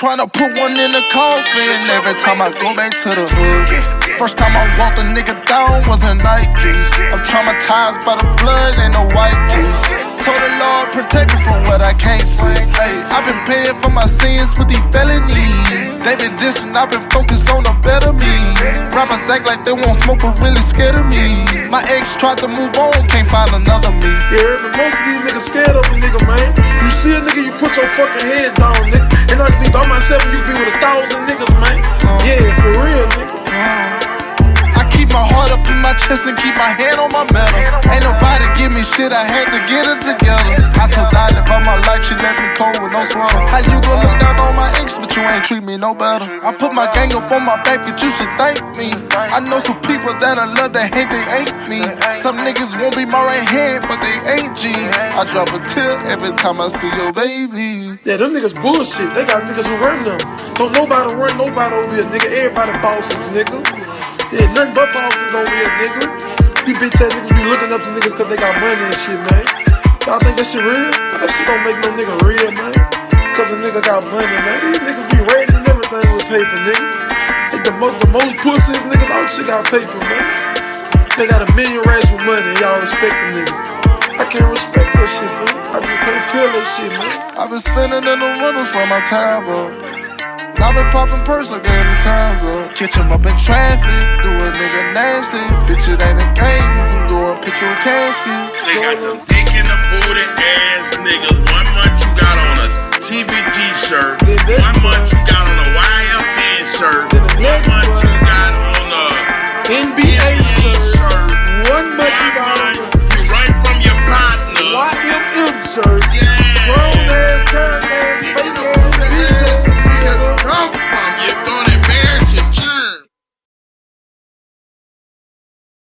Tryna put one in the coffin every time I go back to the hood. First time I walked a nigga down was in Nikes. I'm traumatized by the blood and the white tees. Told the Lord, protect me from what I can't see. Hey, I've been paying for my sins with these felonies. They been dissing, I've been focused on a better me. Rappers act like they won't smoke, but really scared of me. My ex tried to move on, can't find another me. Yeah, but most of these niggas scared of a nigga, man. You see a nigga, put your fucking head down, nigga. And I be by myself, and you be with a thousand niggas, man. Yeah, for real, nigga. I keep my heart up in my chest and keep my hand on my metal. Ain't nobody give me shit, I had to get it together. I told Dinah my life, she left me cold with no sweater. How you gon' look down on my ex, but you ain't treat me no better? I put my gang up on my back, but you should thank me. I know some people that I love that hate they ain't me. Some niggas won't be my right hand, but they ain't G. I drop a tear every time I see your baby. Yeah, them niggas bullshit. They got niggas who run them. Don't nobody run nobody over here, nigga. Everybody bosses, nigga. Yeah, nothing but bosses over here, nigga. You bitch ass niggas be looking up to niggas cause they got money and shit, man. Y'all think that shit real? That shit don't make no nigga real, man. Cause a nigga got money, man. These niggas be rating everything with paper, nigga. They the most, the most pussiest niggas out shit got paper, man. They got a million rats with money y'all respect them niggas. I can't respect that shit, son. I just can't feel that shit, man. I've been spending in the rentals from my tab up. I've been popping purse, I gave the times up. Catch 'em up in traffic, do a nigga nasty. Bitch, it ain't a game, you can go and pick your casket.